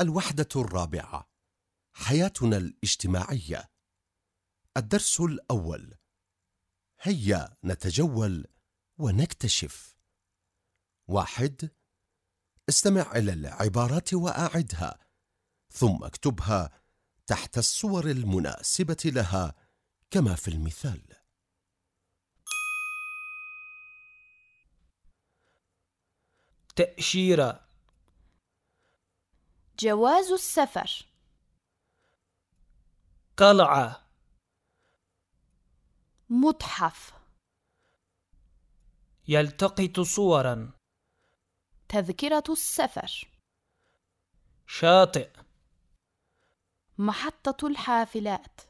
الوحدة الرابعة حياتنا الاجتماعية. الدرس الأول هيا نتجول ونكتشف. واحد استمع إلى العبارات وأعدها ثم اكتبها تحت الصور المناسبة لها كما في المثال. تأشيرة. جواز السفر. قلعة. متحف. يلتقط صورا. تذكرة السفر. شاطئ. محطة الحافلات.